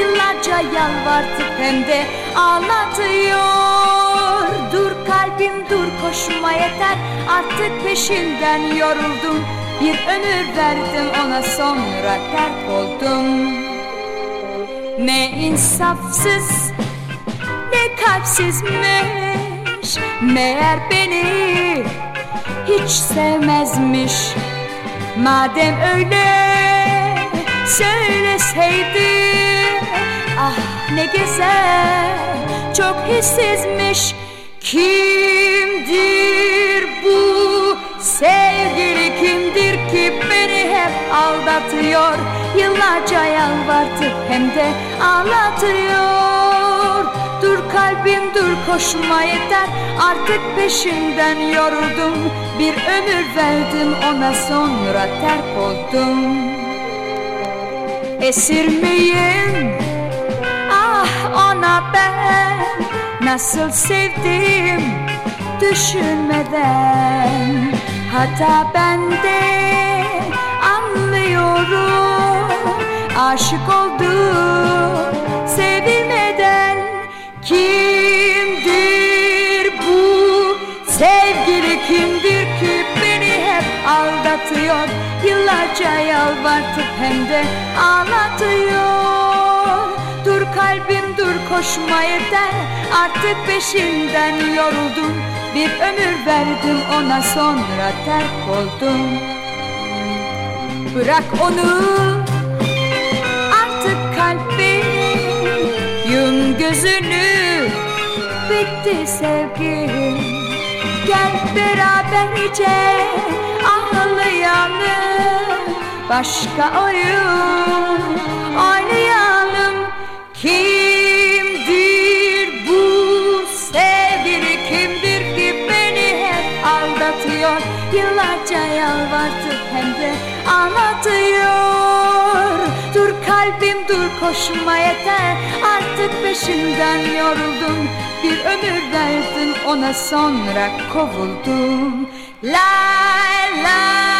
Yıllarca yalvartıp hem de ağlatıyor. Dur kalbim dur koşma yeter Artık peşinden yoruldum. Bir ömür verdim ona sonra terk oldum. Ne insafsız ne kalpsizmiş. Meğer beni hiç sevmezmiş. Madem öyle söyleseydi Ah ne güzel çok hissizmiş. Kimdir bu sevgili kimdir ki beni hep aldatıyor? Yıllarca yalvartıp hem de ağlatıyor. Dur kalbim dur koşma yeter. Artık peşinden yoruldum. Bir ömür verdim ona sonra terk oldum. Esir miyim? Ben Nasıl sevdim düşünmeden. Hata bende anlıyorum. Aşık oldum sevilmeden Kimdir bu sevgili? Kimdir ki beni hep aldatıyor? Yıllarca yalvartıp hem de ağlatıyor Dur kalbim dur koşma yeter. Artık peşinden yoruldum. Bir ömür verdim ona sonra terk oldum. Bırak onu. Artık kalbim Yum gözünü bitti sevgim. Gel beraberce ağlayalım Başka oyun oynayalım Kimdir bu sevgili? Kimdir ki beni hep aldatıyor? Yıllarca yalvartıp hem de anlatıyor. Dur kalbim dur koşma yeter. Artık peşinden yoruldum. Bir ömür verdim ona sonra kovuldum. La la